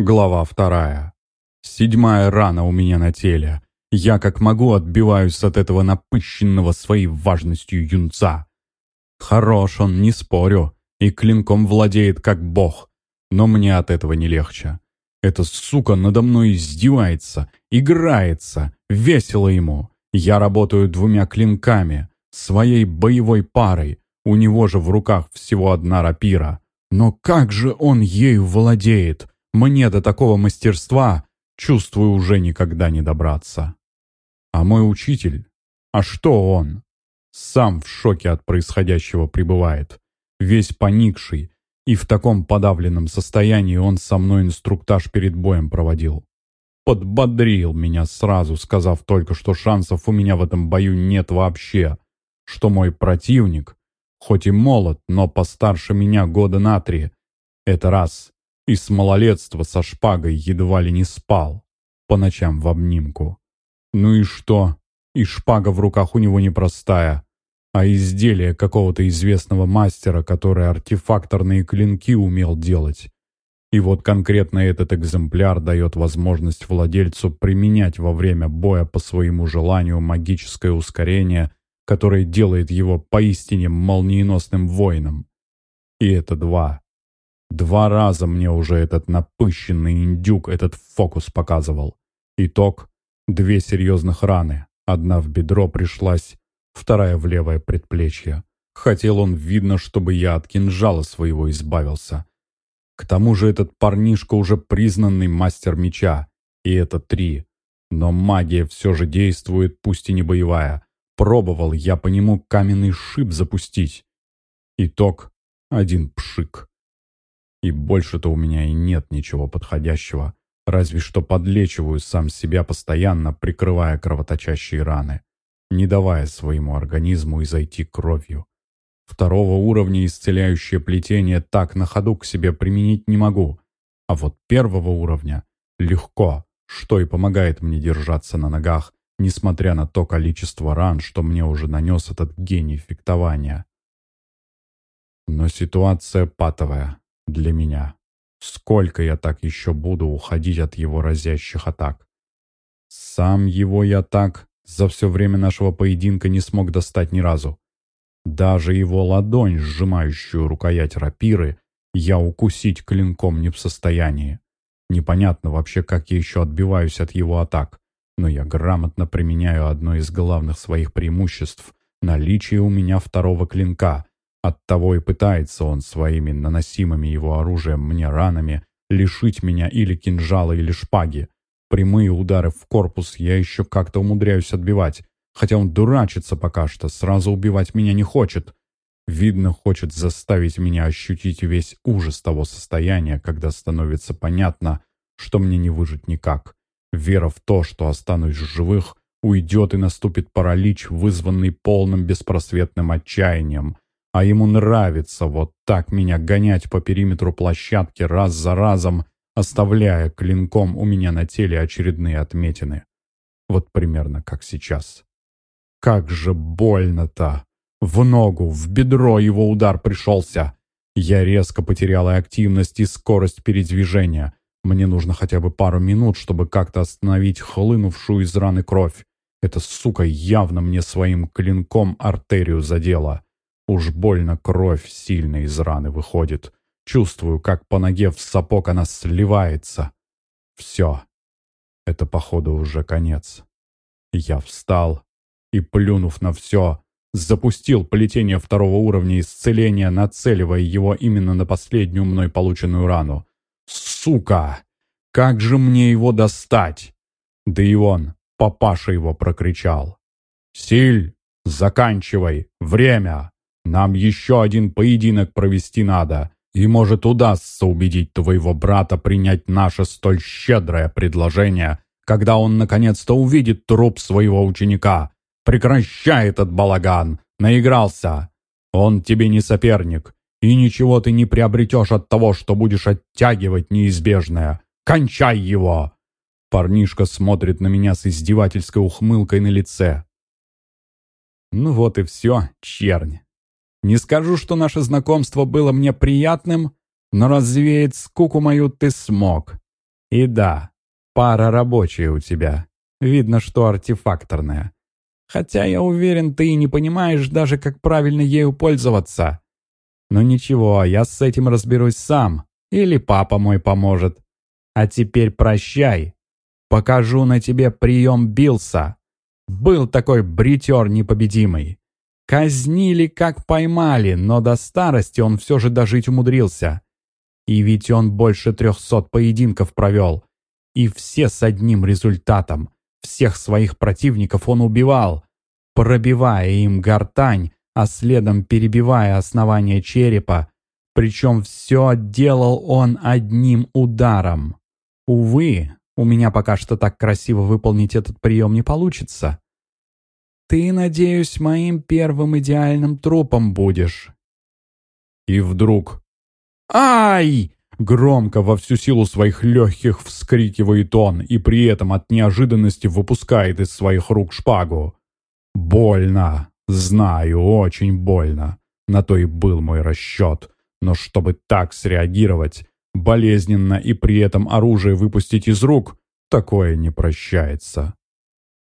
Глава вторая. Седьмая рана у меня на теле. Я как могу отбиваюсь от этого напыщенного своей важностью юнца. Хорош он, не спорю, и клинком владеет как бог. Но мне от этого не легче. Эта сука надо мной издевается, играется, весело ему. Я работаю двумя клинками, своей боевой парой. У него же в руках всего одна рапира. Но как же он ею владеет? Мне до такого мастерства, чувствую, уже никогда не добраться. А мой учитель? А что он? Сам в шоке от происходящего пребывает. Весь поникший, и в таком подавленном состоянии он со мной инструктаж перед боем проводил. Подбодрил меня сразу, сказав только, что шансов у меня в этом бою нет вообще, что мой противник, хоть и молод, но постарше меня года на три, это раз, и с малолетства со шпагой едва ли не спал, по ночам в обнимку. Ну и что? И шпага в руках у него непростая, а изделие какого-то известного мастера, который артефакторные клинки умел делать. И вот конкретно этот экземпляр дает возможность владельцу применять во время боя по своему желанию магическое ускорение, которое делает его поистине молниеносным воином. И это два. Два раза мне уже этот напыщенный индюк этот фокус показывал. Итог — две серьезных раны. Одна в бедро пришлась, вторая в левое предплечье. Хотел он, видно, чтобы я от кинжала своего избавился. К тому же этот парнишка уже признанный мастер меча. И это три. Но магия все же действует, пусть и не боевая. Пробовал я по нему каменный шип запустить. Итог — один пшик. И больше-то у меня и нет ничего подходящего, разве что подлечиваю сам себя постоянно, прикрывая кровоточащие раны, не давая своему организму изойти кровью. Второго уровня исцеляющее плетение так на ходу к себе применить не могу, а вот первого уровня легко, что и помогает мне держаться на ногах, несмотря на то количество ран, что мне уже нанес этот гений фехтования. Но ситуация патовая для меня. Сколько я так еще буду уходить от его разящих атак? Сам его я так за все время нашего поединка не смог достать ни разу. Даже его ладонь, сжимающую рукоять рапиры, я укусить клинком не в состоянии. Непонятно вообще, как я еще отбиваюсь от его атак, но я грамотно применяю одно из главных своих преимуществ — наличие у меня второго клинка, Оттого и пытается он своими наносимыми его оружием мне ранами лишить меня или кинжала, или шпаги. Прямые удары в корпус я еще как-то умудряюсь отбивать, хотя он дурачится пока что, сразу убивать меня не хочет. Видно, хочет заставить меня ощутить весь ужас того состояния, когда становится понятно, что мне не выжить никак. Вера в то, что останусь живых, уйдет и наступит паралич, вызванный полным беспросветным отчаянием — а ему нравится вот так меня гонять по периметру площадки раз за разом, оставляя клинком у меня на теле очередные отметины. Вот примерно как сейчас. Как же больно-то! В ногу, в бедро его удар пришелся. Я резко потеряла активность и скорость передвижения. Мне нужно хотя бы пару минут, чтобы как-то остановить хлынувшую из раны кровь. Эта сука явно мне своим клинком артерию задела. Уж больно кровь сильно из раны выходит. Чувствую, как по ноге в сапог она сливается. Все. Это, походу, уже конец. Я встал и, плюнув на все, запустил плетение второго уровня исцеления, нацеливая его именно на последнюю мной полученную рану. «Сука! Как же мне его достать?» Да и он, папаша его прокричал. «Силь, заканчивай! Время!» Нам еще один поединок провести надо, и, может, удастся убедить твоего брата принять наше столь щедрое предложение, когда он наконец-то увидит труп своего ученика. Прекращай этот балаган! Наигрался! Он тебе не соперник, и ничего ты не приобретешь от того, что будешь оттягивать неизбежное. Кончай его!» Парнишка смотрит на меня с издевательской ухмылкой на лице. «Ну вот и все, чернь. Не скажу, что наше знакомство было мне приятным, но развеять скуку мою ты смог. И да, пара рабочая у тебя. Видно, что артефакторная. Хотя я уверен, ты не понимаешь даже, как правильно ею пользоваться. Но ничего, я с этим разберусь сам. Или папа мой поможет. А теперь прощай. Покажу на тебе прием Билса. Был такой бритер непобедимый. Казнили, как поймали, но до старости он все же дожить умудрился. И ведь он больше трехсот поединков провел. И все с одним результатом. Всех своих противников он убивал, пробивая им гортань, а следом перебивая основание черепа. Причем все делал он одним ударом. Увы, у меня пока что так красиво выполнить этот прием не получится. Ты, надеюсь, моим первым идеальным трупом будешь. И вдруг... Ай! Громко во всю силу своих легких вскрикивает он и при этом от неожиданности выпускает из своих рук шпагу. Больно. Знаю, очень больно. На то и был мой расчет. Но чтобы так среагировать, болезненно и при этом оружие выпустить из рук, такое не прощается.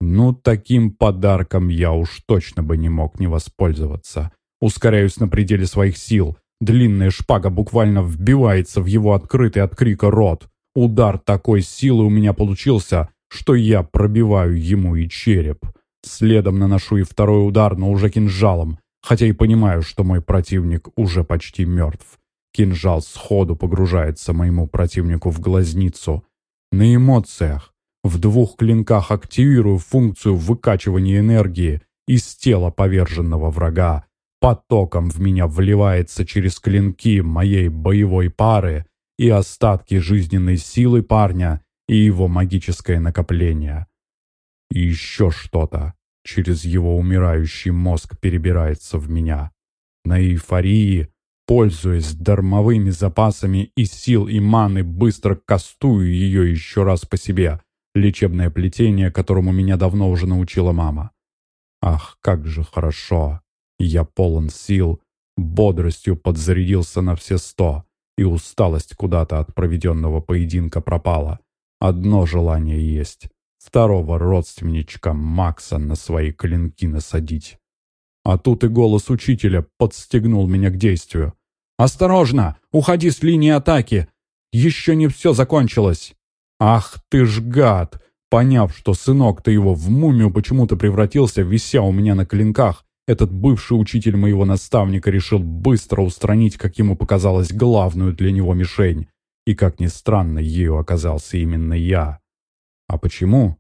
Ну, таким подарком я уж точно бы не мог не воспользоваться. Ускоряюсь на пределе своих сил, Длинная шпага буквально вбивается в его открытый от крика рот. Удар такой силы у меня получился, что я пробиваю ему и череп. Следом наношу и второй удар, но уже кинжалом, хотя и понимаю, что мой противник уже почти мертв. Кинжал сходу погружается моему противнику в глазницу. На эмоциях, в двух клинках активирую функцию выкачивания энергии из тела поверженного врага, потоком в меня вливается через клинки моей боевой пары и остатки жизненной силы парня и его магическое накопление. И еще что-то через его умирающий мозг перебирается в меня. На эйфории, пользуясь дармовыми запасами и сил и маны, быстро кастую ее еще раз по себе. Лечебное плетение, которому меня давно уже научила мама. Ах, как же хорошо, я полон сил, бодростью подзарядился на все сто, и усталость куда-то от проведенного поединка пропала. Одно желание есть — второго родственничка Макса на свои клинки насадить. А тут и голос учителя подстегнул меня к действию. «Осторожно! Уходи с линии атаки! Еще не все закончилось!» «Ах ты ж гад!» Поняв, что сынок-то его в мумию почему-то превратился, вися у меня на клинках, этот бывший учитель моего наставника решил быстро устранить, как ему показалось, главную для него мишень. И, как ни странно, ею оказался именно я. А почему?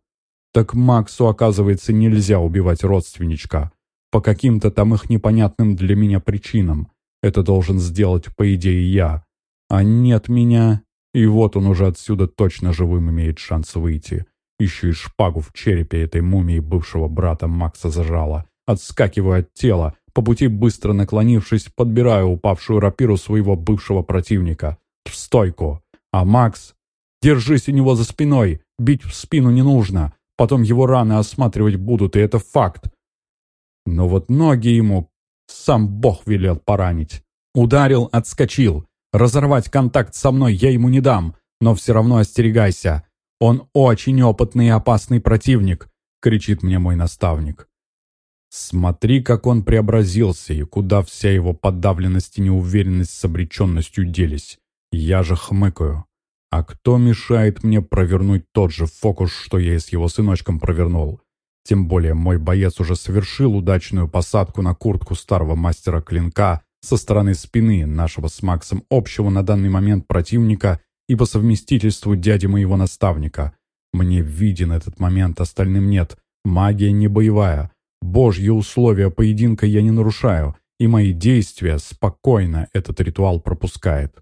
Так Максу, оказывается, нельзя убивать родственничка. По каким-то там их непонятным для меня причинам. Это должен сделать, по идее, я. А нет меня, и вот он уже отсюда точно живым имеет шанс выйти. Еще и шпагу в черепе этой мумии бывшего брата Макса зажала. Отскакиваю от тела, по пути быстро наклонившись, подбираю упавшую рапиру своего бывшего противника. В стойку. А Макс... Держись у него за спиной. Бить в спину не нужно. Потом его раны осматривать будут, и это факт. Но вот ноги ему сам Бог велел поранить. Ударил, отскочил. Разорвать контакт со мной я ему не дам, но все равно остерегайся. Он очень опытный и опасный противник, кричит мне мой наставник. Смотри, как он преобразился и куда вся его подавленность и неуверенность с обреченностью делись. Я же хмыкаю. А кто мешает мне провернуть тот же фокус, что я и с его сыночком провернул? Тем более мой боец уже совершил удачную посадку на куртку старого мастера клинка со стороны спины нашего с Максом общего на данный момент противника и по совместительству дяди моего наставника. Мне виден этот момент, остальным нет. Магия не боевая, Божьи условия поединка я не нарушаю, и мои действия спокойно этот ритуал пропускает.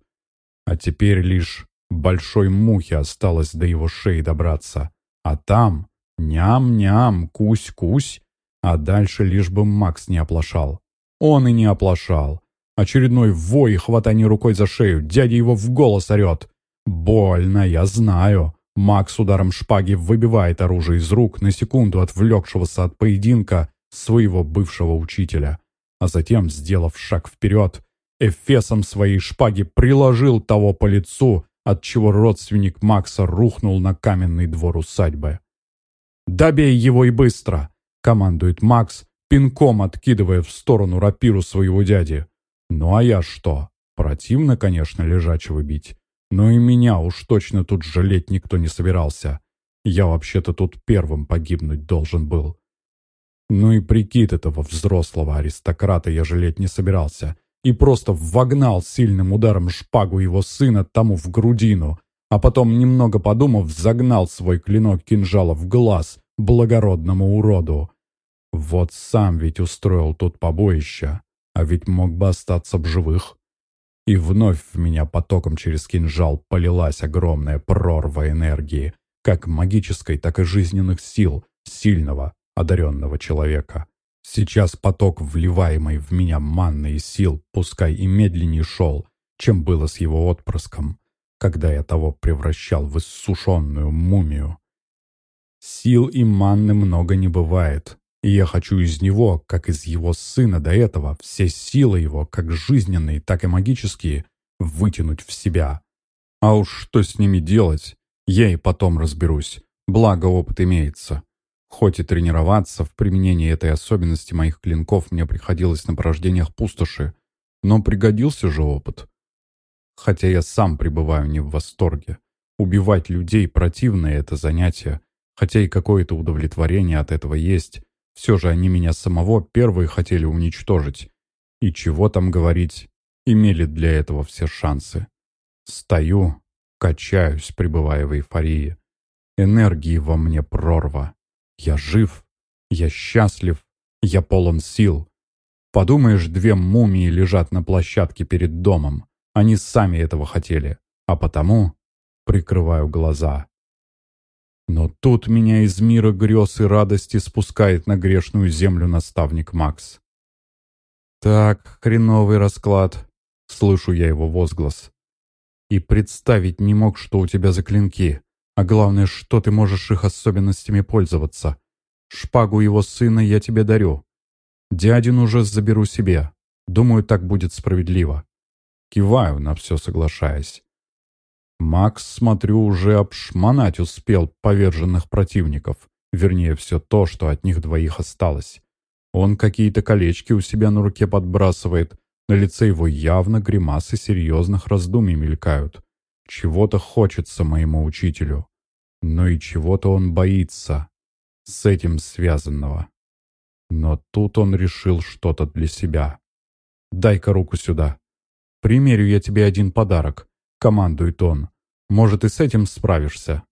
А теперь лишь большой мухе осталось до его шеи добраться. А там ням-ням, кусь-кусь, а дальше лишь бы Макс не оплошал. Он и не оплошал. Очередной вой и хватание рукой за шею, дядя его в голос орет. «Больно, я знаю». Макс ударом шпаги выбивает оружие из рук, на секунду отвлекшегося от поединка, своего бывшего учителя, а затем, сделав шаг вперед, эфесом своей шпаги приложил того по лицу, отчего родственник Макса рухнул на каменный двор усадьбы. «Добей его и быстро!» — командует Макс, пинком откидывая в сторону рапиру своего дяди. «Ну а я что? Противно, конечно, лежачего бить. Но и меня уж точно тут жалеть никто не собирался. Я вообще-то тут первым погибнуть должен был. Ну и прикид этого взрослого аристократа я жалеть не собирался. И просто вогнал сильным ударом шпагу его сына тому в грудину, а потом, немного подумав, загнал свой клинок кинжала в глаз благородному уроду. Вот сам ведь устроил тут побоище, а ведь мог бы остаться в живых. И вновь в меня потоком через кинжал полилась огромная прорва энергии, как магической, так и жизненных сил сильного, одаренного человека. Сейчас поток, вливаемый в меня манны сил, пускай и медленнее шел, чем было с его отпрыском, когда я того превращал в иссушенную мумию. Сил и манны много не бывает, и я хочу из него, как из его сына до этого, все силы его, как жизненные, так и магические, вытянуть в себя. А уж что с ними делать, я и потом разберусь, благо опыт имеется. Хоть и тренироваться в применении этой особенности моих клинков мне приходилось на порождениях пустоши, но пригодился же опыт. Хотя я сам пребываю не в восторге. Убивать людей противное это занятие, хотя и какое-то удовлетворение от этого есть, все же они меня самого первые хотели уничтожить. И чего там говорить, имели для этого все шансы. Стою, качаюсь, пребывая в эйфории. Энергии во мне прорва. Я жив, я счастлив, я полон сил. Подумаешь, две мумии лежат на площадке перед домом. Они сами этого хотели, а потому прикрываю глаза. Но тут меня из мира грез и радости спускает на грешную землю наставник Макс. «Так, хреновый расклад», — слышу я его возглас. «И представить не мог, что у тебя за клинки, а главное, что ты можешь их особенностями пользоваться. Шпагу его сына я тебе дарю. Дядин уже заберу себе. Думаю, так будет справедливо». Киваю, на все соглашаясь. Макс, смотрю, уже обшмонать успел поверженных противников. Вернее, все то, что от них двоих осталось. Он какие-то колечки у себя на руке подбрасывает. На лице его явно гримасы серьезных раздумий мелькают. Чего-то хочется моему учителю. Но и чего-то он боится. С этим связанного. Но тут он решил что-то для себя. «Дай-ка руку сюда. Примерю я тебе один подарок», — командует он. Может, и с этим справишься.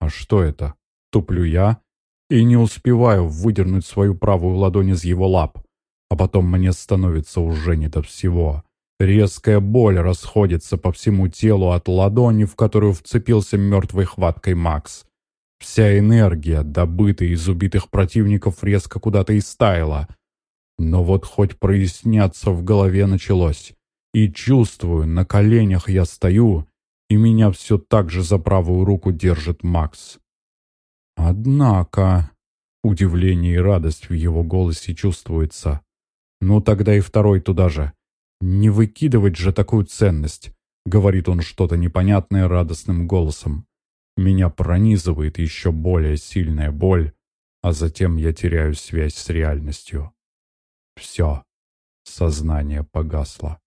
А что это? Туплю я и не успеваю выдернуть свою правую ладонь из его лап. А потом мне становится уже не до всего. Резкая боль расходится по всему телу от ладони, в которую вцепился мертвой хваткой Макс. Вся энергия, добытая из убитых противников, резко куда-то истаяла. Но вот хоть проясняться в голове началось. И чувствую, на коленях я стою и меня все так же за правую руку держит Макс. Однако, удивление и радость в его голосе чувствуется. Ну тогда и второй туда же. Не выкидывать же такую ценность, говорит он что-то непонятное радостным голосом. Меня пронизывает еще более сильная боль, а затем я теряю связь с реальностью. Все, сознание погасло.